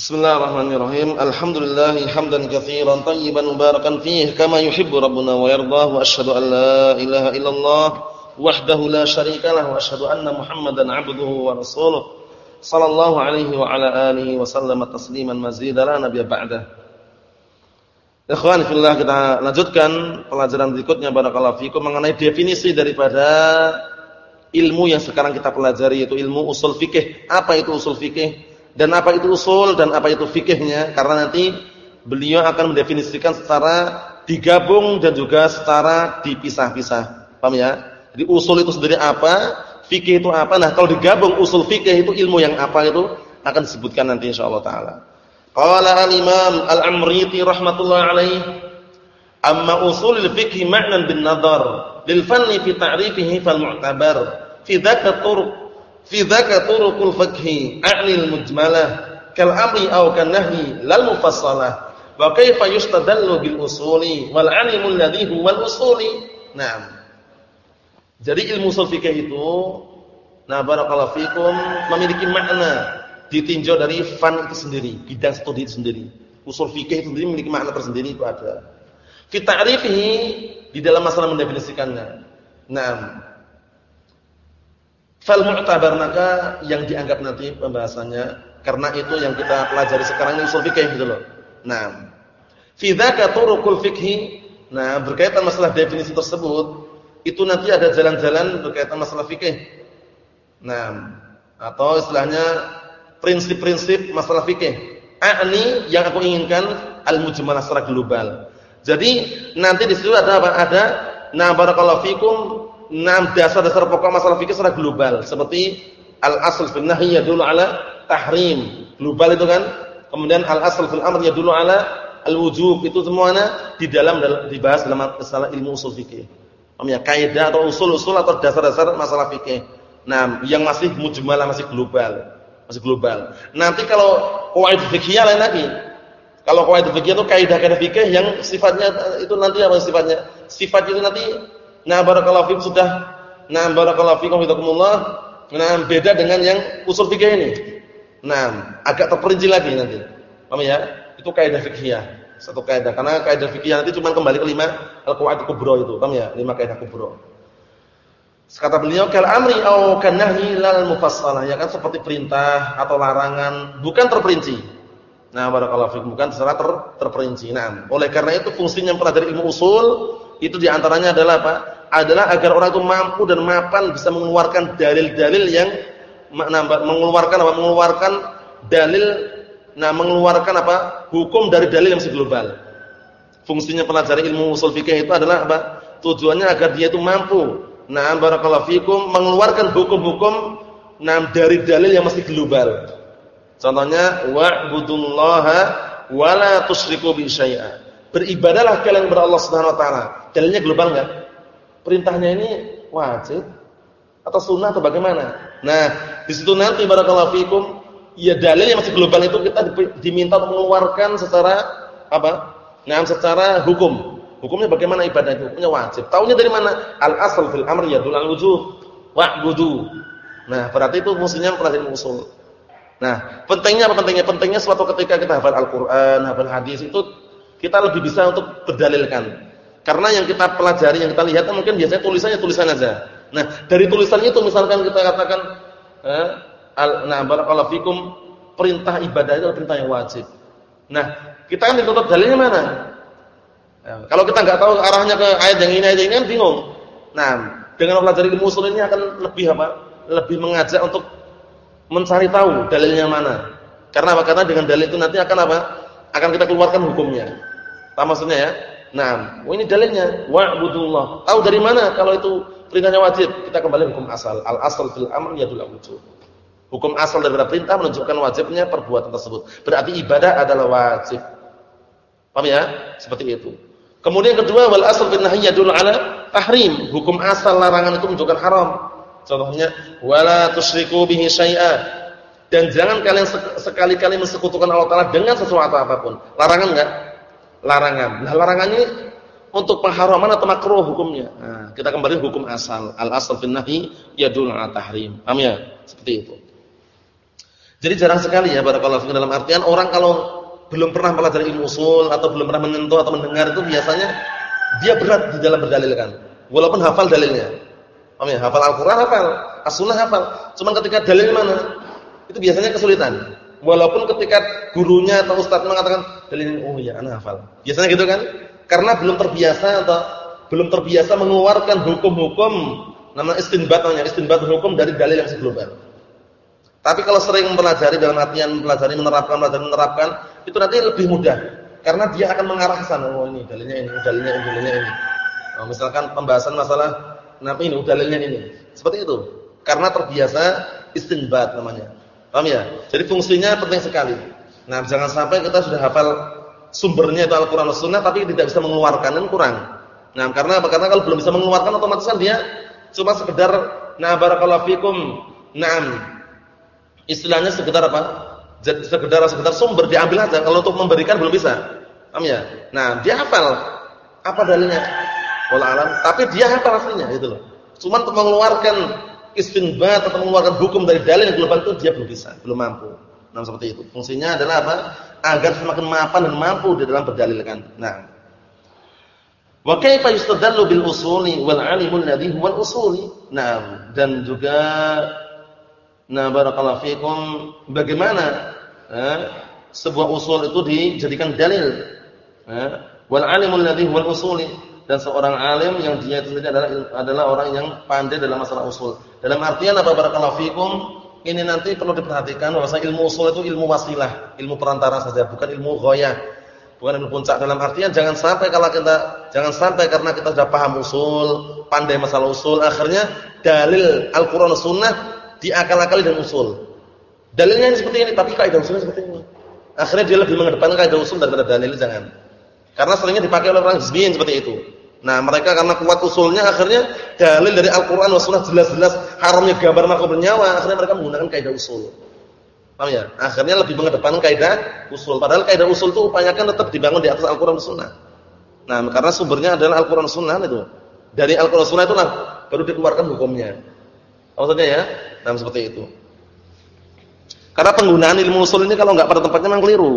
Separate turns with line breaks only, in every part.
Bismillahirrahmanirrahim. Alhamdulillah hamdan katsiran tayyiban mubarakan fihi kama yuhibbu rabbuna wa yardah wa asyhadu an la ilaha illallah wahdahu la syarika lah wa asyhadu anna Muhammadan 'abduhu wa rasuluh sallallahu alaihi wa ala alihi wa sallama tasliman mazida la nabiyya ba'da. Ikhwan fillah kita lanjutkan pelajaran berikutnya barakallahu fikum mengenai definisi daripada ilmu yang sekarang kita pelajari yaitu ilmu usul fikih. Apa itu usul fikih? Dan apa itu usul dan apa itu fikihnya karena nanti beliau akan mendefinisikan secara digabung dan juga secara dipisah-pisah. Paham ya? Jadi usul itu sendiri apa, fikih itu apa? Nah, kalau digabung usul fikih itu ilmu yang apa itu akan disebutkan nanti insyaallah taala. Qala al-Imam Al-Amriti rahimatullah alaih, amma usulul fikhi ma'nan bin nadhar lil fanni fi ta'rifihi fal mu'tabar fi dzaka turuq fi dzaka turuqul fiqhi a'lil mujmalah kal amri aw kan nahyi lal mufassalah. Wa kaifa yustadallu bil usuli wal alimul ladhi huwal usuli? Na'am. Jadi ilmu usul fikih itu nah barakallahu fikum memiliki makna ditinjau dari fan itu sendiri bidang studi itu sendiri. Usul fikih itu sendiri memiliki makna tersendiri itu ada. Fi ta'rifihi di dalam masalah mendefinisikannya. Na'am Fal mu'tabar maka yang dianggap nanti pembahasannya karena itu yang kita pelajari sekarang ini usul fikih gitu loh. Nah, fi dzaka turuqul fikhi. Nah, berkaitan masalah definisi tersebut, itu nanti ada jalan-jalan berkaitan masalah fikih. Nah, atau istilahnya prinsip-prinsip masalah fikih. A'ni yang aku inginkan al-mujmalah secara global. Jadi nanti di situ ada apa? Ada na barakallahu fikum enam dasar-dasar pokok masalah fikih secara global. Seperti al-asl fil nahi yadullu ala tahrim. Global itu kan. Kemudian al-asl fil amr yadullu ala al-wujub. Itu semuanya di dalam dibahas dalam masalah ilmu usul fikih. Ya? Kaidah atau usul-usul atau dasar-dasar masalah fikih. Nah yang masih mujmalah masih global. Masih global. Nanti kalau qawaid fikih lain lagi. Kalau qawaid fikih itu kaidah-kaidah fikih yang sifatnya itu nanti apa sifatnya? Sifat itu nanti Nah, barakallahu fikum sudah nah barakallahu fikum hidakumullah. Nah, beda dengan yang usul fikih ini. Nah, agak terperinci lagi nanti. Paham ya? Itu kaidah fikihnya. Satu kaidah. Karena kaidah fikih nanti cuma kembali ke lima al-qawaid kubra itu. Paham ya? Lima kaidah kubra. Kata beliau kal amri au kan nahyi lal mufassalah ya kan seperti perintah atau larangan bukan terperinci. Nah, barakallahu fikum bukan secara ter, terperinci. Nah, oleh karena itu fungsinya mempelajari ilmu usul itu di antaranya adalah apa? Adalah agar orang itu mampu dan mapan bisa mengeluarkan dalil-dalil yang mengeluarkan apa? Mengeluarkan dalil, nah mengeluarkan apa? Hukum dari dalil yang masih global. Fungsinya pelajari ilmu usul fikih itu adalah apa? Tujuannya agar dia itu mampu, nah barakallahu fikum mengeluarkan hukum-hukum nah dari dalil yang masih global. Contohnya wa'budullaha wala tusyriku bi syai'a. Beribadahlah kalian kepada Allah Subhanahu wa taala. Dalilnya global enggak? Perintahnya ini wajib atau sunnah atau bagaimana? Nah, di situ nanti barakallahu fikum, ya dalil yang masih global itu kita diminta untuk mengeluarkan secara apa? Nah, secara hukum. Hukumnya bagaimana ibadah itu? Hukumnya wajib. Taunya dari mana? Al asal fil amr yadul al wujub. Wa'budu. Nah, berarti itu fungsinya pelajari usul. Nah, pentingnya apa pentingnya? Pentingnya suatu ketika kita hafal Al-Qur'an, hafal hadis itu kita lebih bisa untuk berdalilkan. Karena yang kita pelajari, yang kita lihat mungkin biasanya tulisannya tulisan aja. Nah, dari tulisannya itu misalkan kita katakan eh, nah barakallahu fikum perintah ibadah itu perintah yang wajib. Nah, kita kan dituntut dalilnya mana? Ya, kalau kita nggak tahu arahnya ke ayat yang ini aja ini kan bingung. Nah, dengan mempelajari ilmu usul ini akan lebih apa? Lebih mengajak untuk mencari tahu dalilnya mana. Karena apa? Karena dengan dalil itu nanti akan apa? Akan kita keluarkan hukumnya. Apa maksudnya ya? Nah, ini dalilnya wa'budullah. Tahu dari mana kalau itu perintahnya wajib? Kita kembali hukum asal. Al asal fil amr yadul wujub. Hukum asal daripada perintah menunjukkan wajibnya perbuatan tersebut. Berarti ibadah adalah wajib. Paham ya? Seperti itu. Kemudian kedua wal asal fil nahyi yadul ala tahrim. Hukum asal larangan itu menunjukkan haram. Contohnya wala tusyriku bihi syai'a. Dan jangan kalian sekali-kali mensekutukan Allah Taala dengan sesuatu apa pun. Larangan enggak? Larangan. Nah, larangannya untuk pengharaman atau makruh hukumnya. Nah, kita kembali hukum asal. Al asal fil nahi yadul ala tahrim. Paham ya? Seperti itu. Jadi jarang sekali ya barakallahu fikum dalam artian orang kalau belum pernah pelajari ilmu usul atau belum pernah menyentuh atau mendengar itu biasanya dia berat di dalam berdalilkan. Walaupun hafal dalilnya. Paham ya? Hafal Al-Qur'an hafal, As-Sunnah hafal. Cuman ketika dalil mana? Itu biasanya kesulitan. Walaupun ketika gurunya atau ustaz mengatakan dalilnya oh iya ana hafal. Biasanya gitu kan? Karena belum terbiasa atau belum terbiasa mengeluarkan hukum-hukum nama istinbat namanya, istinbat hukum dari dalil yang sebelumnya. Tapi kalau sering mempelajari dalam artian mempelajari menerapkan, mempelajari menerapkan, itu nanti lebih mudah. Karena dia akan mengarah ke sana. Oh ini dalilnya ini, dalilnya ini, dalilnya ini. Nah, misalkan pembahasan masalah kenapa ini, dalilnya ini. Seperti itu. Karena terbiasa istinbat namanya. Paham ya? Jadi fungsinya penting sekali. Nah, jangan sampai kita sudah hafal sumbernya itu Al-Qur'an dan Sunnah tapi tidak bisa mengeluarkan dan kurang. Nah, karena apa? Karena kalau belum bisa mengeluarkan otomatis kan dia cuma sekedar na barakallahu fikum. Naam istilahnya sekedar apa? Sekedar sekedar sumber diambil aja. Kalau untuk memberikan belum bisa. Paham ya? Nah, dia hafal apa dalilnya? Wala alam, tapi dia hafal aslinya gitu loh. Cuma untuk mengeluarkan istinbat atau mengeluarkan hukum dari dalil yang global itu dia belum bisa, belum mampu. Nah, seperti itu. Fungsinya adalah apa? Agar semakin mapan dan mampu di dalam berdalilkan. Nah, Wa kaifa yustadallu bil usuli wal alimul ladhi huwal usuli? Nah, dan juga Nah, barakallahu fikum bagaimana eh, sebuah usul itu dijadikan dalil. Eh, wal alimul ladzi wal usuli dan seorang alim yang dia itu adalah adalah orang yang pandai dalam masalah usul. Dalam artian apa barakallahu fikum? Ini nanti perlu diperhatikan bahwa ilmu usul itu ilmu wasilah, ilmu perantara saja, bukan ilmu ghayah. Bukan ilmu puncak dalam artian jangan sampai kalau kita jangan sampai karena kita sudah paham usul, pandai masalah usul, akhirnya dalil Al-Qur'an Sunnah diakal-akali dan usul. Dalilnya seperti ini, tapi kaidah usulnya seperti ini. Akhirnya dia lebih mengedepankan kaidah usul daripada dalil, jangan. Karena seringnya dipakai oleh orang hizbiyin seperti itu. Nah, mereka karena kuat usulnya akhirnya dalil dari Al-Qur'an was sunnah jelas-jelas haramnya gambar makhluk bernyawa, akhirnya mereka menggunakan kaidah usul. Paham ya? Akhirnya lebih mengedepankan kaidah usul. Padahal kaidah usul itu upayakan tetap dibangun di atas Al-Qur'an dan Sunnah. Nah, karena sumbernya adalah Al-Qur'an dan Sunnah itu. Dari Al-Qur'an dan Sunnah itulah baru dikeluarkan hukumnya. Maksudnya ya? Nah, seperti itu. Karena penggunaan ilmu usul ini kalau nggak pada tempatnya memang keliru.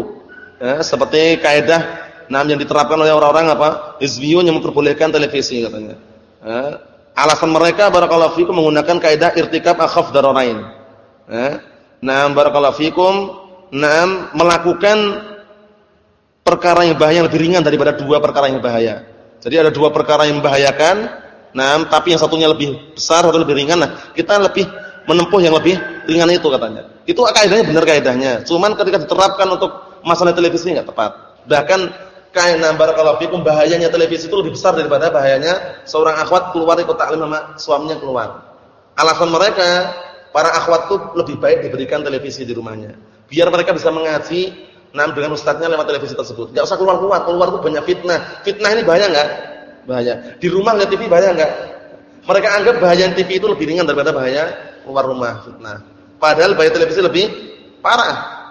Ya, seperti kaidah nam yang diterapkan oleh orang-orang apa? Hizbiyun yang memperbolehkan televisi katanya. Ya, alasan mereka barakallahu fikum menggunakan kaidah irtikab akhaf dararain. Ya, nah, barakallahu fikum nam melakukan perkara yang bahaya yang lebih ringan daripada dua perkara yang bahaya. Jadi ada dua perkara yang membahayakan, nah tapi yang satunya lebih besar atau lebih ringan. Nah, kita lebih menempuh yang lebih ringan itu katanya. Itu kaidahnya benar kaidahnya. Cuman ketika diterapkan untuk masalah televisi enggak tepat. Bahkan kaidah barakallahu fikum bahayanya televisi itu lebih besar daripada bahayanya seorang akhwat keluar ikut taklim sama suaminya keluar. Alasan mereka para akhwat itu lebih baik diberikan televisi di rumahnya. Biar mereka bisa mengaji nam dengan ustadznya lewat televisi tersebut. Enggak usah keluar-keluar, keluar itu banyak fitnah. Fitnah ini bahaya enggak? Bahaya. Di rumah lihat TV bahaya enggak? Mereka anggap bahaya TV itu lebih ringan daripada bahaya keluar rumah fitnah. Padahal bayar televisi lebih parah.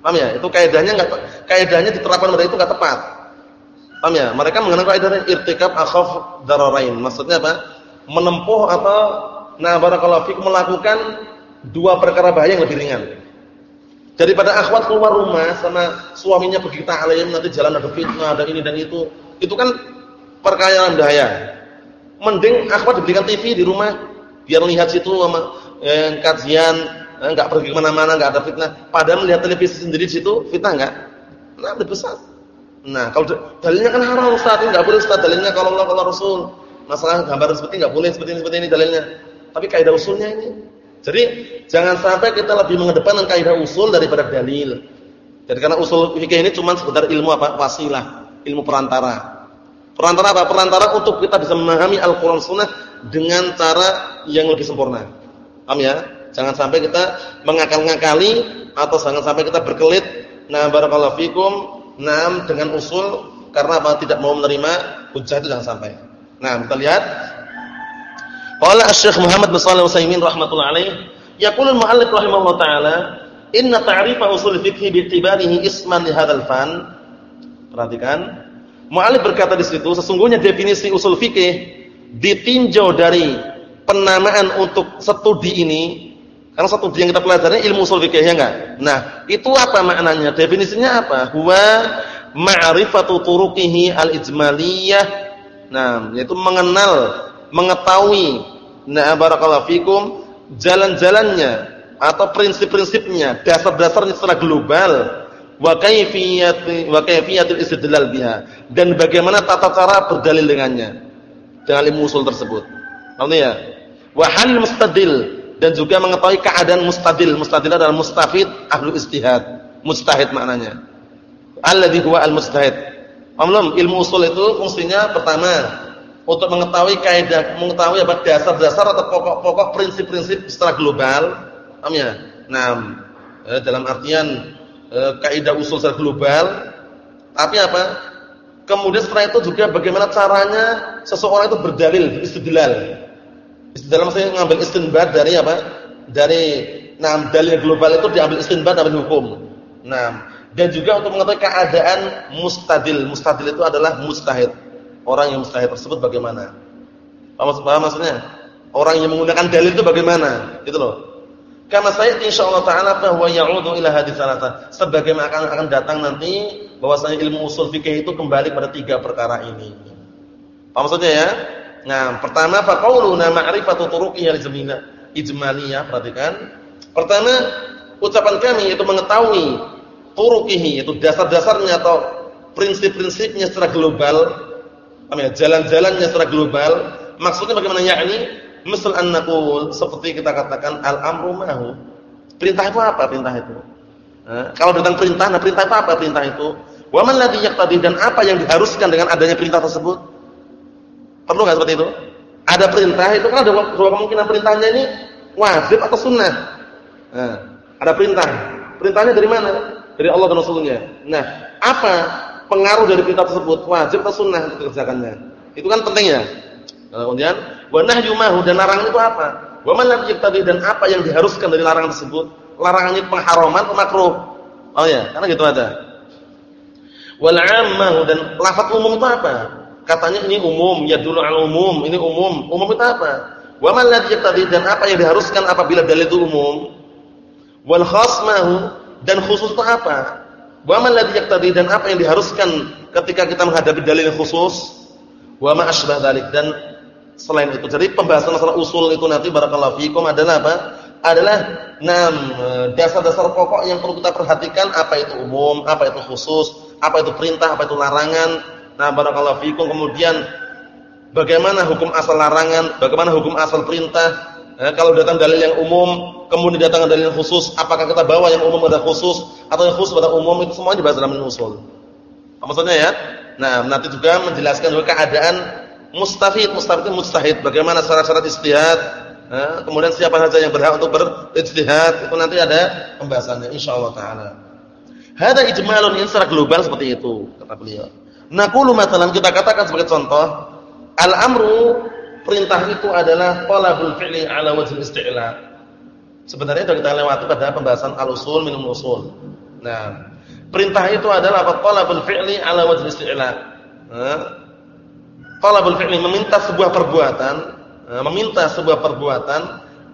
Paham ya? Itu kaidahnya enggak kaidahnya diterapkan pada itu enggak tepat. Paham ya? Mereka mengenal kaidah irtikab akhaf dararain. Maksudnya apa? Menempuh atau nah barakallahu fik melakukan dua perkara bahaya yang lebih ringan. Daripada akhwat keluar rumah sama suaminya pergi ta'lim nanti jalan ada fitnah, ada ini dan itu. Itu kan perkara yang bahaya. Mending akhwat diberikan TV di rumah biar lihat situ sama eh, kajian enggak eh, pergi ke mana mana enggak ada fitnah. Padahal melihat televisi sendiri di situ fitnah enggak? Nah, lebih besar. Nah, kalau dalilnya kan haram Ustaz, enggak boleh Ustaz dalilnya kalau Allah kalau Rasul. Masalah gambar seperti enggak boleh seperti ini seperti ini dalilnya. Tapi kaidah usulnya ini. Jadi jangan sampai kita lebih mengedepankan kaidah usul daripada dalil. Jadi karena usul fikih ini cuma sekedar ilmu apa? Wasilah, ilmu perantara. Perantara apa? Perantara untuk kita bisa memahami Al-Qur'an Sunnah dengan cara yang lebih sempurna. Paham ya? Jangan sampai kita mengakal-ngakali atau jangan sampai kita berkelit. Nah, barakallahu fikum, nah dengan usul karena apa? Tidak mau menerima hujjah itu jangan sampai. Nah, kita lihat. Qala Asy-Syaikh Muhammad bin Shalih Al-Utsaimin rahimatullah alaih, yaqulu al-mu'allif rahimahullah taala, "Inna ta'rifa usul fiqh bi'tibarihi isman li hadzal fan." Perhatikan. Mu'allif berkata di situ, sesungguhnya definisi usul fikih ditinjau dari penamaan untuk studi ini Karena satu yang kita pelajari ilmu usul fikih ya enggak? Nah, itu apa maknanya? Definisinya apa? Huwa ma'rifatu turuqihi al-ijmaliyah. Nah, yaitu mengenal, mengetahui nah barakallahu fikum jalan-jalannya atau prinsip-prinsipnya, dasar-dasarnya secara global wa kayfiyati wa kayfiyatul istidlal biha dan bagaimana tata cara berdalil dengannya dengan ilmu usul tersebut. Paham ya? Wa hal mustadil dan juga mengetahui keadaan mustadil. Mustadil adalah mustafid ahlu istihad. Mustahid maknanya. Alladhi huwa al-mustahid. Paham Ilmu usul itu fungsinya pertama untuk mengetahui kaidah, mengetahui apa dasar-dasar atau pokok-pokok prinsip-prinsip secara global. Paham ya? Nah, dalam artian eh, kaidah usul secara global. Tapi apa? Kemudian setelah itu juga bagaimana caranya seseorang itu berdalil, istidlal dalam saya ngambil istinbat dari apa? Dari nah dalil global itu diambil istinbat dari hukum. Nah, dan juga untuk mengetahui keadaan mustadil. Mustadil itu adalah mustahid. Orang yang mustahid tersebut bagaimana? Paham, paham maksudnya? Orang yang menggunakan dalil itu bagaimana? Gitu loh. Karena saya insyaallah taala bahwa ya'udu ila hadis salata. Sebagaimana akan akan datang nanti bahwasanya ilmu usul fikih itu kembali pada tiga perkara ini. Paham maksudnya ya? Nah, pertama fa qauluna ma'rifatu turuqihi al-ijmaliyah, perhatikan. Pertama, ucapan kami itu mengetahui turuqihi, itu dasar-dasarnya atau prinsip-prinsipnya secara global, ya? jalan-jalannya secara global. Maksudnya bagaimana yakni? Misal an seperti kita katakan al-amru mahu. Perintah itu apa perintah itu? Nah, kalau datang perintah, nah perintah itu apa perintah itu? Wa man ladzi yaqtadi dan apa yang diharuskan dengan adanya perintah tersebut? Perlu nggak seperti itu? Ada perintah itu kan ada dua kemungkinan perintahnya ini wajib atau sunnah. Nah, ada perintah. Perintahnya dari mana? Dari Allah dan Rasulnya. Nah, apa pengaruh dari perintah tersebut? Wajib atau sunnah untuk dikerjakannya? Itu kan penting ya. Nah, kemudian wa nahyu dan larangan itu apa? Wa man lam dan apa yang diharuskan dari larangan tersebut? Larangannya pengharaman atau makruh? Oh ya, karena gitu ada. Wal 'ammahu dan lafaz umum itu apa? Katanya ini umum, ya dulu al umum, ini umum. Umum itu apa? Wa man tadi dan apa yang diharuskan apabila dalil itu umum? Wal khasmahu dan khusus itu apa? Wa man tadi dan apa yang diharuskan ketika kita menghadapi dalil khusus? Wa ma asbah dzalik dan selain itu. Jadi pembahasan masalah usul itu nanti barakallahu fikum adalah apa? Adalah enam dasar-dasar pokok yang perlu kita perhatikan apa itu umum, apa itu khusus, apa itu perintah, apa itu larangan Nah, barakallahu fikum kemudian bagaimana hukum asal larangan, bagaimana hukum asal perintah? Eh, kalau datang dalil yang umum, kemudian datang dalil yang khusus, apakah kita bawa yang umum pada khusus atau yang khusus pada umum itu semuanya dibahas dalam usul. Maksudnya ya? Nah, nanti juga menjelaskan juga keadaan mustafid, mustafid mustahid, bagaimana syarat-syarat istihad, eh, kemudian siapa saja yang berhak untuk berijtihad, itu nanti ada pembahasannya insyaallah taala. Hada ijmalun in secara global seperti itu kata beliau. Naqulu matalan kita katakan sebagai contoh, al-amru perintah itu adalah talabul fi'li ala wajhil isti'la. Sebenarnya sudah kita lewati pada pembahasan al-usul minum usul. Nah, perintah itu adalah apa? Talabul fi'li ala wajhil isti'la. Nah, talabul fi'li meminta sebuah perbuatan, meminta sebuah perbuatan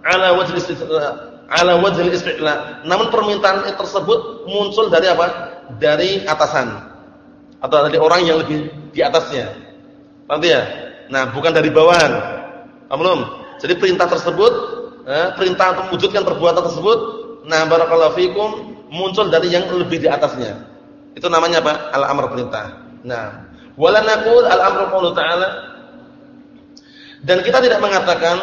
ala wajhil isti'la, ala wajhil isti'la. Namun permintaan tersebut muncul dari apa? Dari atasan atau dari orang yang lebih di atasnya. Paham ya? Nah, bukan dari bawahan. Paham belum? Jadi perintah tersebut, eh, perintah untuk mewujudkan perbuatan tersebut, nah barakallahu fikum muncul dari yang lebih di atasnya. Itu namanya apa? Al-amr perintah. Nah, wala naqul al-amru qawlu ta'ala dan kita tidak mengatakan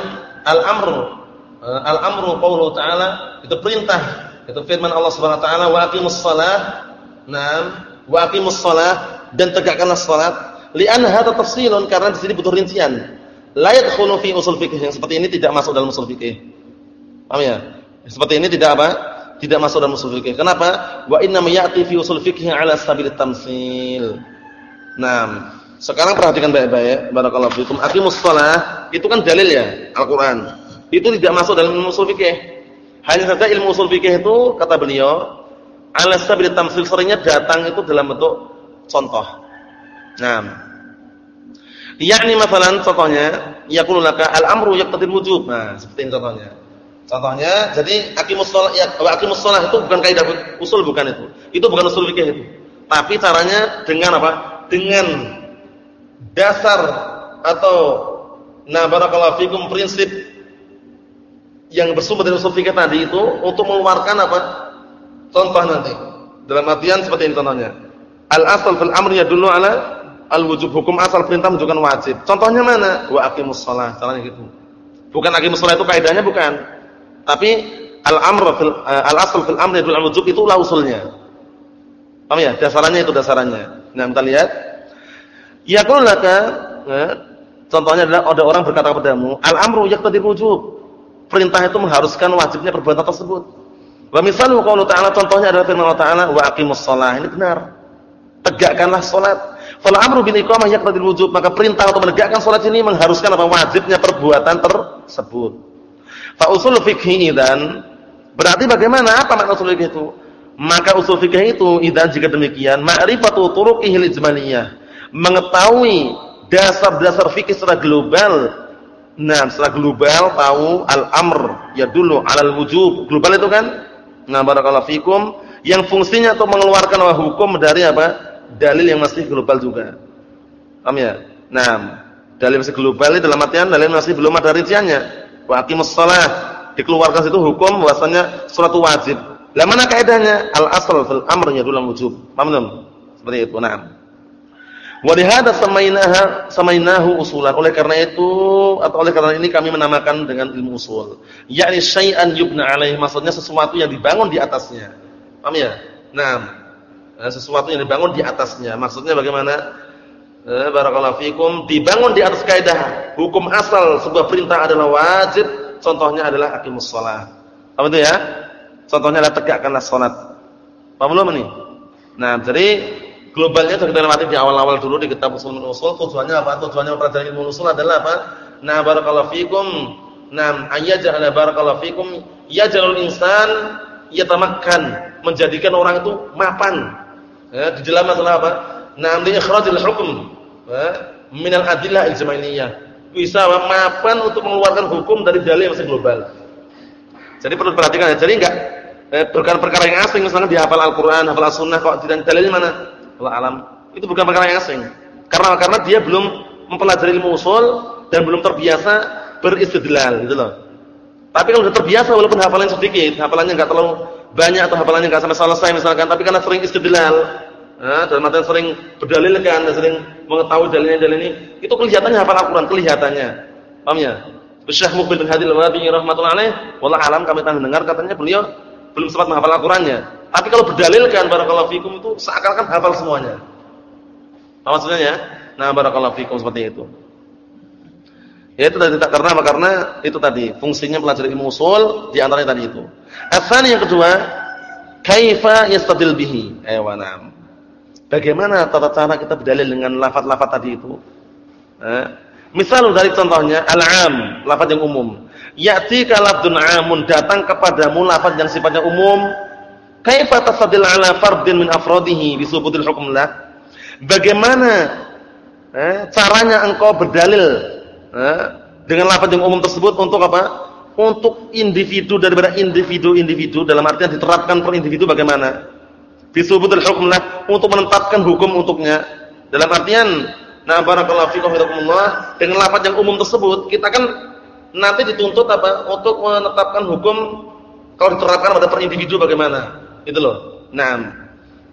al-amru eh, al-amru qawlu ta'ala itu perintah, itu firman Allah Subhanahu wa taala wa aqimus shalah. Nah, wa aqimus shalah dan tegakkanlah salat li'an hadza tafsilun karena di sini butuh rincian. La yadkhulu fi usul fikih yang seperti ini tidak masuk dalam usul fikih paham ya? Seperti ini tidak apa? Tidak masuk dalam usul fikih kenapa? Wa inna ya'ti fi usul fikih ala sabil tamsil. Nah sekarang perhatikan baik-baik. Barakallahu fikum. Aqimus shalah itu kan dalil ya Al-Qur'an. Itu tidak masuk dalam ilmu usul fikih hanya saja ilmu usul fikih itu kata beliau ala sabil tamsil seringnya datang itu dalam bentuk contoh. Nah, yakni masalan contohnya yaqulu al-amru yaqtadil wujub. Nah, seperti ini contohnya. Contohnya, jadi aqimus shalah ya, itu bukan kaidah usul bukan itu. Itu bukan usul fikih itu. Tapi caranya dengan apa? Dengan dasar atau nah barakallahu fikum prinsip yang bersumber dari usul fikih tadi itu untuk mengeluarkan apa? Contoh nanti. Dalam artian seperti ini contohnya. Al asal fil amri yadullu ala al wujub hukum asal perintah menunjukkan wajib. Contohnya mana? Wa aqimus shalah. Caranya gitu. Bukan aqimus shalah itu kaidahnya bukan. Tapi al-amr fil uh, al-asl fil amr yadul al-wujub itu usulnya. Paham ya? Dasarannya itu dasarannya. Nah, kita lihat. Yaqul laka, ya, contohnya adalah ada orang berkata kepadamu, al-amru yaqtadil wujub. Perintah itu mengharuskan wajibnya perbuatan tersebut. Wa misalu qaulu ta'ala contohnya adalah firman Allah Ta'ala wa aqimus shalah. Ini benar. Tegakkanlah salat. Fal amru bil iqamah yaqtadil wujub. Maka perintah untuk menegakkan salat ini mengharuskan apa? Wajibnya perbuatan tersebut. Fa usul fikih idan berarti bagaimana apa makna usul itu? Maka usul fikih itu idan jika demikian ma'rifatu turuqihil ijmaliyah, mengetahui dasar-dasar fikih secara global. Nah, secara global tahu al-amr ya dulu alal wujub. Global itu kan nah barakallahu fikum yang fungsinya untuk mengeluarkan hukum dari apa? Dalil yang masih global juga. Paham ya? Nah, dalil masih global itu dalam artian dalil masih belum ada rinciannya wa aqimus dikeluarkan situ hukum bahwasanya salat wajib. Lah mana kaidahnya? Al asal fil amr yadulul wujub. Paham belum? Seperti itu. Nah. Wa lihada samainaha samainahu usulan. Oleh karena itu atau oleh karena ini kami menamakan dengan ilmu usul. Yakni syai'an yubna alaih. Maksudnya sesuatu yang dibangun di atasnya. Paham ya? Nah, sesuatu yang dibangun di atasnya. Maksudnya bagaimana? eh, barakallahu fikum dibangun di atas kaidah hukum asal sebuah perintah adalah wajib contohnya adalah aqimus shalah apa itu ya contohnya adalah tegakkanlah salat paham belum ini nah jadi globalnya sudah kita lewati di awal-awal dulu di kitab usul usul tujuannya apa? Tujuannya mempelajari ilmu usul adalah apa? Nah barakallahu fikum. Nah ayyaj'ala barakallahu fikum. Yaj'alul insan yatamakkan menjadikan orang itu mapan. Ya, di dalam masalah apa? Nah, li ikhrajil hukm. Min al-adillah al-jamaiyah. Bisa mapan untuk mengeluarkan hukum dari dalil yang masih global. Jadi perlu perhatikan ya. Jadi enggak eh, perkara-perkara yang asing misalnya dihafal Al-Qur'an, hafal As-Sunnah kok tidak dalilnya mana? Allah alam. Itu bukan perkara yang asing. Karena karena dia belum mempelajari ilmu usul dan belum terbiasa beristidlal gitu loh. Tapi kalau sudah terbiasa walaupun hafalannya sedikit, hafalannya enggak terlalu banyak atau hafalannya enggak sampai selesai misalkan, tapi karena sering istidlal, Nah, dalam artian sering berdalilkan dan sering mengetahui dalilnya dalil ini, itu kelihatannya hafal Al-Qur'an, kelihatannya. Paham ya? Syekh Mukbil bin Hadi Al-Wadi rahmatullah alaih, wallah alam kami tahu dengar katanya beliau belum sempat menghafal Al-Qur'annya. Tapi kalau berdalilkan barakallahu fikum itu seakan-akan hafal semuanya. Apa maksudnya ya? Nah, barakallahu fikum seperti itu. Ya itu tadi karena apa? Karena itu tadi fungsinya belajar ilmu usul di antaranya tadi itu. Asal yang kedua, kaifa yastadil bihi? Aywa Bagaimana tata cara kita berdalil dengan lafaz-lafaz tadi itu? Eh, misal dari contohnya al-am, lafaz yang umum. Ya'ti kalabdun amun datang kepadamu lafaz yang sifatnya umum. Kaifa tasadil ala fardin min afradihi bi subutil hukm? Bagaimana eh, caranya engkau berdalil eh, dengan lafaz yang umum tersebut untuk apa? Untuk individu daripada individu-individu dalam artian diterapkan per individu bagaimana? Bisubutul hukm lah untuk menetapkan hukum untuknya. Dalam artian, nah barakallahu fikum wa dengan lafaz yang umum tersebut, kita kan nanti dituntut apa? Untuk menetapkan hukum kalau diterapkan pada per individu bagaimana? Itu loh. Nah,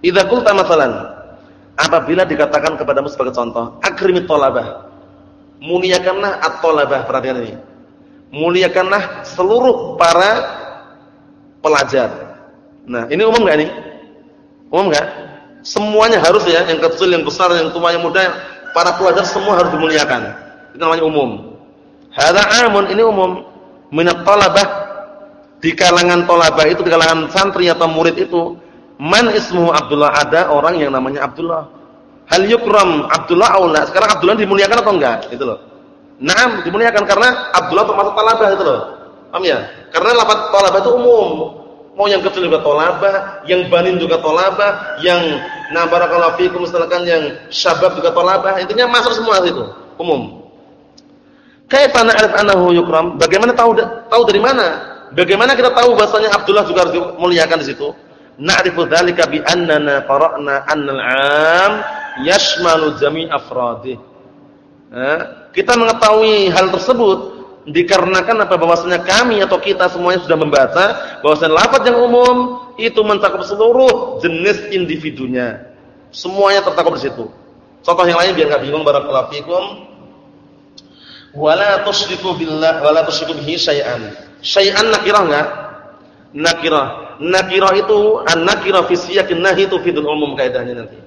idza qulta masalan, apabila dikatakan kepadamu sebagai contoh, akrimit thalabah. Muliakanlah at-thalabah, perhatian ini. Muliakanlah seluruh para pelajar. Nah, ini umum enggak nih? Umum enggak? Semuanya harus ya, yang kecil, yang besar, yang tua, yang muda, para pelajar semua harus dimuliakan. Itu namanya umum. Hadza amun ini umum minat talabah di kalangan talabah itu di kalangan santri atau murid itu man ismuhu Abdullah ada orang yang namanya Abdullah. Hal yukram Abdullah aula. Sekarang Abdullah dimuliakan atau enggak? Itu loh. Naam, dimuliakan karena Abdullah termasuk talabah itu loh. Paham ya? Karena lafaz talabah itu umum. Mau yang kecil juga tolabah, yang banin juga tolabah, yang nah barakallahu fikum misalkan yang syabab juga tolabah, intinya masuk semua itu, umum. Kaifa na'rif annahu yukram? Bagaimana tahu tahu dari mana bagaimana kita tahu bahasanya Abdullah juga harus dimuliakan di situ? Na'rifu dzalika bi annana qara'na annal 'am yashmalu jami' afradih. Eh, kita mengetahui hal tersebut dikarenakan apa bahwasanya kami atau kita semuanya sudah membaca bahwasanya lafaz yang umum itu mencakup seluruh jenis individunya. Semuanya tercakup di situ. Contoh yang lain biar enggak bingung barakallahu fikum. Wala tusyriku billah wala tusyriku bihi syai'an. Syai'an nakirah enggak? Nakirah nakirah itu an-nakirah fi siyaqin nahi itu fidul umum kaidahnya nanti.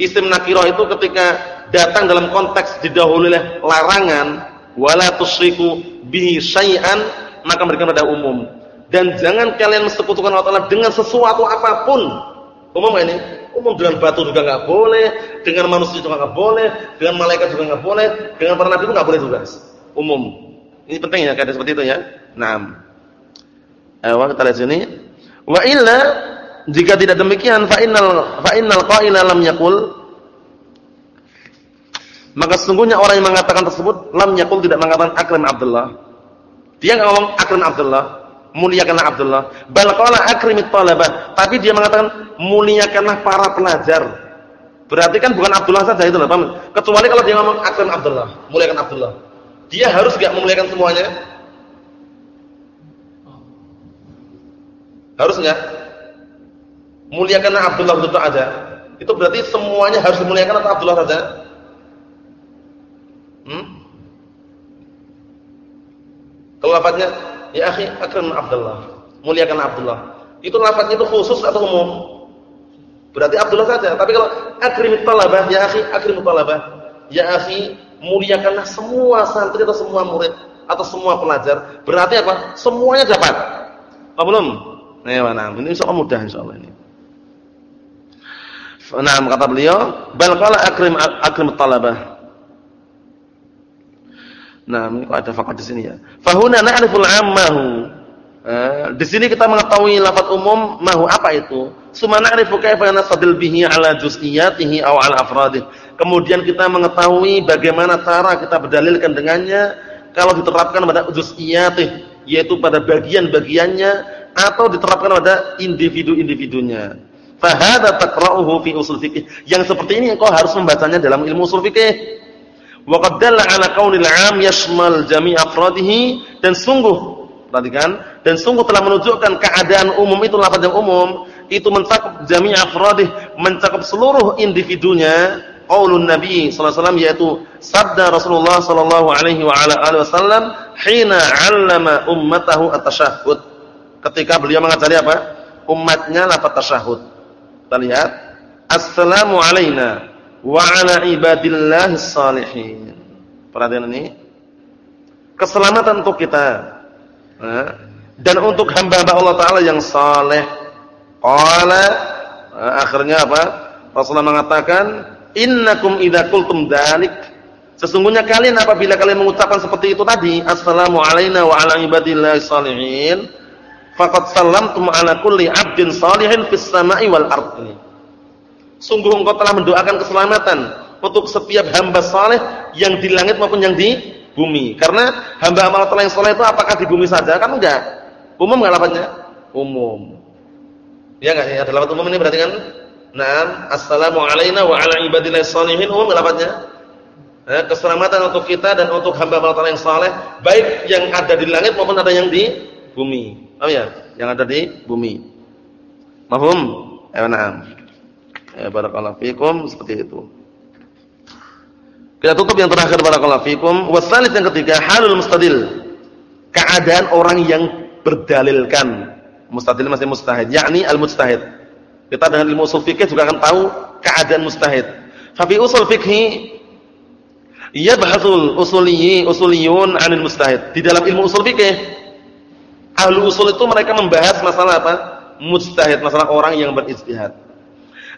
Isim nakirah itu ketika datang dalam konteks didahului oleh larangan wala tusyriku bihi syai'an maka mereka pada umum. Dan jangan kalian mensekutukan Allah Taala dengan sesuatu apa pun. Umum ini, umum dengan batu juga enggak boleh, dengan manusia juga enggak boleh, dengan malaikat juga enggak boleh, dengan para nabi itu enggak boleh juga. Umum. Ini penting ya kaidah seperti itu ya. Naam. Eh, kita lihat sini. Wa illa jika tidak demikian fa innal fa innal qaila lam yaqul maka sesungguhnya orang yang mengatakan tersebut lam yaqul tidak mengatakan akrim Abdullah. Dia enggak ngomong akrim Abdullah, muliakanlah Abdullah. Bal qala akrimit talabah, tapi dia mengatakan muliakanlah para pelajar. Berarti kan bukan Abdullah saja itu loh, paham? Kecuali kalau dia ngomong akrim Abdullah, muliakan Abdullah. Dia harus enggak memuliakan semuanya? Harus enggak? Muliakanlah Abdullah betul aja. Itu berarti semuanya harus dimuliakan atau Abdullah saja? Hmm? Kalau lafadznya ya akhi akram Abdullah, muliakan Abdullah. Itu lafadznya itu khusus atau umum? Berarti Abdullah saja. Tapi kalau akrimit talabah, ya akhi akrimit talabah. Ya akhi, muliakanlah semua santri atau semua murid atau semua pelajar. Berarti apa? Semuanya dapat. Apa belum? Nah, nah, ini insyaallah mudah insyaallah ini. Nah, kata beliau, bal qala akrim akrim talabah. Nah, ini kok ada fakat di sini ya. Fahuna na'riful 'ammahu. Eh, di sini kita mengetahui lafaz umum mahu apa itu. Suma na'rifu kaifa nasadil bihi 'ala juz'iyatihi aw 'ala afradih. Kemudian kita mengetahui bagaimana cara kita berdalilkan dengannya kalau diterapkan pada juz'iyatih, yaitu pada bagian-bagiannya atau diterapkan pada individu-individunya. Fahada taqra'uhu fi usul fikih. Yang seperti ini engkau harus membacanya dalam ilmu usul fikih. Wa qad dalla 'ala qaulil 'am yashmal jami' afradihi dan sungguh perhatikan dan sungguh telah menunjukkan keadaan umum itu lafaz yang umum itu mencakup jami' afradih, mencakup seluruh individunya. Qaulun Nabi sallallahu alaihi wasallam yaitu sabda Rasulullah sallallahu alaihi wa ala alihi wasallam hina 'allama ummatahu at-tasyahhud ketika beliau mengajari apa? Umatnya lafaz tasyahud. Kita lihat, assalamu alayna wa ala ibadillahis salihin. Perhatian ini. Keselamatan untuk kita. dan untuk hamba-hamba Allah taala yang saleh. Qala akhirnya apa? Rasulullah mengatakan, "Innakum idza qultum dzalik" Sesungguhnya kalian apabila kalian mengucapkan seperti itu tadi, assalamu alayna wa ala ibadillahis salihin, faqad sallamtum ala kulli 'abdin salihin fis sama'i wal ardi. Sungguh engkau telah mendoakan keselamatan untuk setiap hamba saleh yang di langit maupun yang di bumi. Karena hamba amal Allah yang saleh itu apakah di bumi saja? Kan enggak. Umum enggak lafaznya? Umum. Ya enggak ya? Ada lafaz umum ini berarti kan? Naam, assalamu alayna wa ala ibadillah salihin umum enggak lafaznya? Eh, keselamatan untuk kita dan untuk hamba Allah yang saleh, baik yang ada di langit maupun ada yang di bumi. Oh ya, yang ada di bumi. Mahum? Eh, na'am. Ya, barakallahu fikum seperti itu. Kita tutup yang terakhir barakallahu fikum. Wasalis yang ketiga, halul mustadil. Keadaan orang yang berdalilkan. Mustadil masih mustahid, yakni al-mustahid. Kita dengan ilmu usul fikih juga akan tahu keadaan mustahid. Fa usul fikhi yabhasul usuliyyi usuliyun 'anil mustahid. Di dalam ilmu usul fikih Ahlu usul itu mereka membahas masalah apa? Mujtahid, masalah orang yang berijtihad.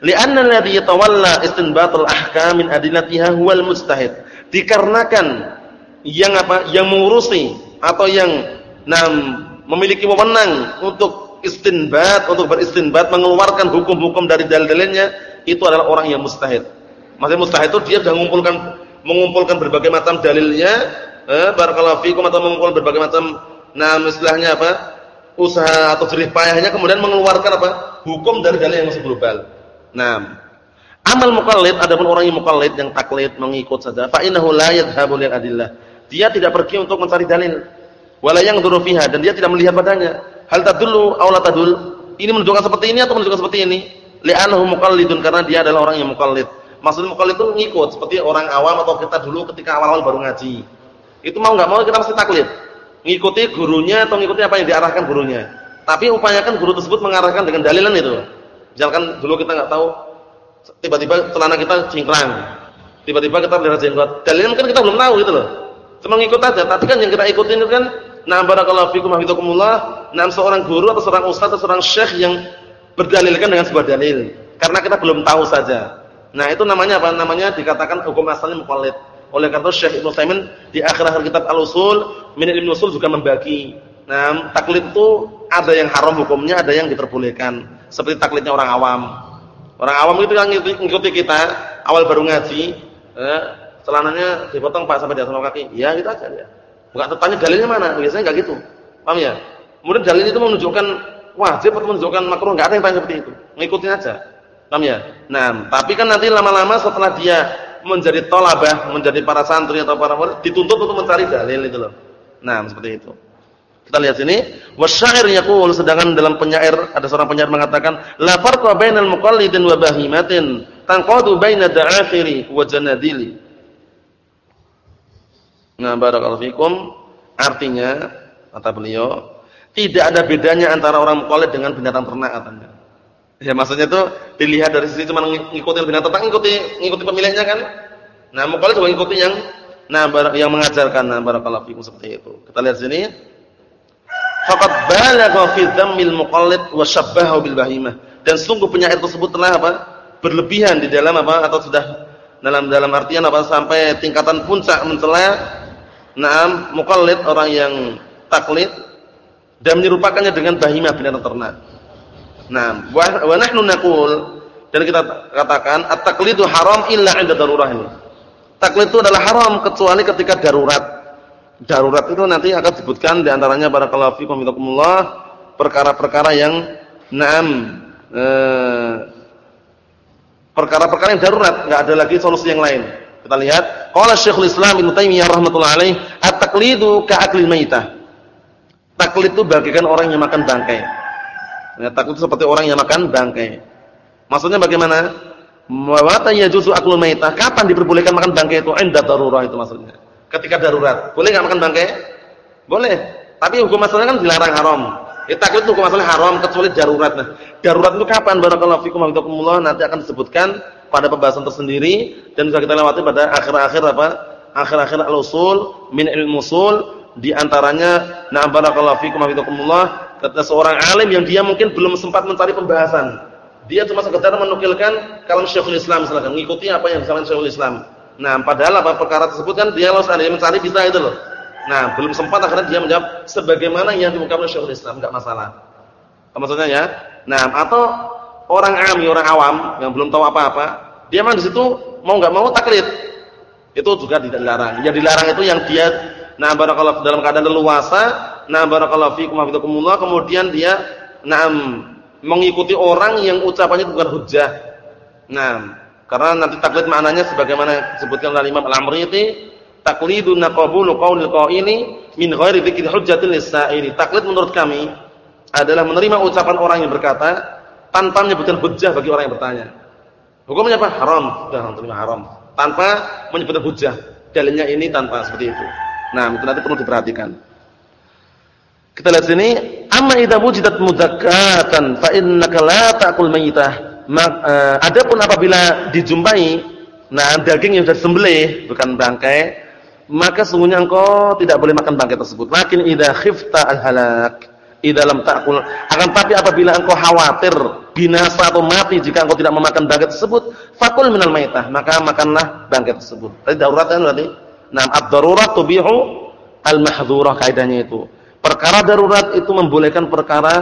Li'anna alladhi yatawalla istinbatul ahkam min adillatiha huwal mujtahid. Dikarenakan yang apa? Yang mengurusi atau yang nam memiliki wewenang untuk istinbat, untuk beristinbat, mengeluarkan hukum-hukum dari dalil-dalilnya itu adalah orang yang mustahid. Maksudnya mustahid itu dia sudah mengumpulkan mengumpulkan berbagai macam dalilnya, eh, barakallahu fikum atau mengumpulkan berbagai macam nah istilahnya apa? usaha atau jerih payahnya kemudian mengeluarkan apa? hukum dari dalil yang masih global. Nah, amal mukallid adapun orang yang mukallid yang taklid mengikut saja fa innahu la yadhhabu lil adillah. Dia tidak pergi untuk mencari dalil. Wala yang fiha dan dia tidak melihat padanya. Hal tadullu aw la tadul? Ini menunjukkan seperti ini atau menunjukkan seperti ini? Li'annahu muqallidun karena dia adalah orang yang mukallid. Maksudnya mukallid itu ngikut seperti orang awam atau kita dulu ketika awal-awal baru ngaji. Itu mau enggak mau kita mesti taklid. Ngikuti gurunya atau ngikuti apa yang diarahkan gurunya. Tapi upayakan guru tersebut mengarahkan dengan dalilan itu. Misalkan dulu kita enggak tahu tiba-tiba celana kita cingkrang. Tiba-tiba kita lihat jenggot. Dalilan kan kita belum tahu gitu loh. Cuma ngikut aja. Tapi kan yang kita ikutin itu kan Nah barakallahu fikum hafizakumullah, nah seorang guru atau seorang ustaz atau seorang syekh yang berdalilkan dengan sebuah dalil. Karena kita belum tahu saja. Nah, itu namanya apa? Namanya dikatakan hukum asalnya muqallid. Oleh karena itu Syekh Ibnu Taimin di akhir-akhir kitab Al-Usul, min ilmu usul juga membagi. Nah, taklid itu ada yang haram hukumnya, ada yang diperbolehkan. Seperti taklidnya orang awam. Orang awam itu yang ngikuti kita, awal baru ngaji, eh, celananya dipotong Pak sampai di atas kaki. Ya, gitu aja ya. Enggak tertanya dalilnya mana? Biasanya enggak gitu. Paham ya? Kemudian dalil itu menunjukkan wajib atau menunjukkan makruh, enggak ada yang tanya seperti itu. Ngikutin aja. Paham ya? Nah, tapi kan nanti lama-lama setelah dia menjadi tolabah, menjadi para santri atau para murid, dituntut untuk mencari dalil itu loh. Nah, seperti itu. Kita lihat sini, wasyair yaqul sedangkan dalam penyair ada seorang penyair mengatakan la farqa bainal muqallidin wa bahimatin tanqadu baina da'afiri wa janadili. Nah, barakallahu fikum artinya kata beliau tidak ada bedanya antara orang muqallid dengan binatang ternak katanya. Ya maksudnya itu dilihat dari sisi cuma ngikutin binatang ternak ngikuti ngikuti pemiliknya kan. Nah, muqallid juga ngikuti yang nah yang mengajarkan nah barakallahu fikum seperti itu. Kita lihat sini. Faqad balagha fi dhammil muqallid wa syabbahu bil bahimah. Dan sungguh penyair tersebut telah apa? berlebihan di dalam apa atau sudah dalam dalam artian apa sampai tingkatan puncak mencela Naam mukallid orang yang taklid dan menyerupakannya dengan bahimah binatang ternak. Nah, wa nahnu naqul dan kita katakan at-taqlidu haram illa 'inda darurah ini. Taklid itu adalah haram kecuali ketika darurat. Darurat itu nanti akan disebutkan di antaranya barakallahu fikum wa perkara-perkara yang na'am eh, perkara-perkara yang darurat, enggak ada lagi solusi yang lain. Kita lihat, qala Syekhul Islam Ibnu Taimiyah rahimatullah alaih, at-taqlidu ka'aklil maitah. Taklid itu bagikan orang yang makan bangkai. Ya, itu seperti orang yang makan bangkai. Maksudnya bagaimana? Mawata yajuzu aklul maitah. Kapan diperbolehkan makan bangkai itu? Inda darurah itu maksudnya. Ketika darurat. Boleh enggak makan bangkai? Boleh. Tapi hukum masalahnya kan dilarang haram. Ya, taklid itu hukum masalah haram kecuali darurat. Nah, darurat itu kapan? Barakallahu fikum wa nanti akan disebutkan pada pembahasan tersendiri dan sudah kita lewati pada akhir-akhir apa? Akhir-akhir al-usul min ilmu usul di antaranya na'am barakallahu fikum hafizakumullah kata seorang alim yang dia mungkin belum sempat mencari pembahasan. Dia cuma sekedar menukilkan kalam Syekhul Islam misalkan, mengikuti apa yang disampaikan Syekhul Islam. Nah, padahal apa perkara tersebut kan dia harus yang mencari bisa itu loh. Nah, belum sempat akhirnya dia menjawab sebagaimana yang diungkapkan Syekhul Islam, enggak masalah. Maksudnya ya? Nah, atau orang ami, orang awam yang belum tahu apa-apa, dia memang situ mau nggak mau taklid. Itu juga tidak dilarang. Yang dilarang itu yang dia nah barakallahu dalam keadaan leluasa, nah barakallahu fiikum hafizakumullah, kemudian dia nah mengikuti orang yang ucapannya bukan hujjah. Nah, karena nanti taklid maknanya sebagaimana disebutkan oleh Imam Al-Amriti, taklidun naqabulu qaulil qaili min ghairi dzikri hujjatil lisaili. Taklid menurut kami adalah menerima ucapan orang yang berkata tanpa menyebutkan hujjah bagi orang yang bertanya. Hukumnya apa? Haram. Sudah terima haram. Tanpa menyebutkan hujjah. Dalilnya ini tanpa seperti itu. Nah, itu nanti perlu diperhatikan. Kita lihat sini, amma idza wujidat mudakkatan fa innaka la ta'kul mayyitah. Uh, adapun apabila dijumpai nah daging yang sudah sembelih bukan bangkai, maka sungguhnya engkau tidak boleh makan bangkai tersebut. Lakin idza khifta al-halak di dalam takul. Akan tapi apabila engkau khawatir binasa atau mati jika engkau tidak memakan bangkai tersebut, fakul minal maitah, maka makanlah bangkai tersebut. Tadi darurat kan berarti? Nah, ad-darurat tubihu al-mahdhurah kaidahnya itu. Perkara darurat itu membolehkan perkara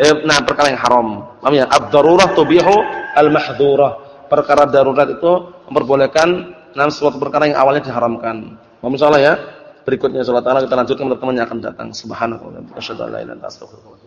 eh, nah perkara yang haram. Paham ya? Ad-darurat tubihu al-mahdhurah. Perkara darurat itu memperbolehkan nah suatu perkara yang awalnya diharamkan. Misalnya ya, berikutnya insyaallah kita lanjutkan pada teman yang akan datang. Subhanallah wa bihamdihi asyhadu an la ilaha illa anta astaghfiruka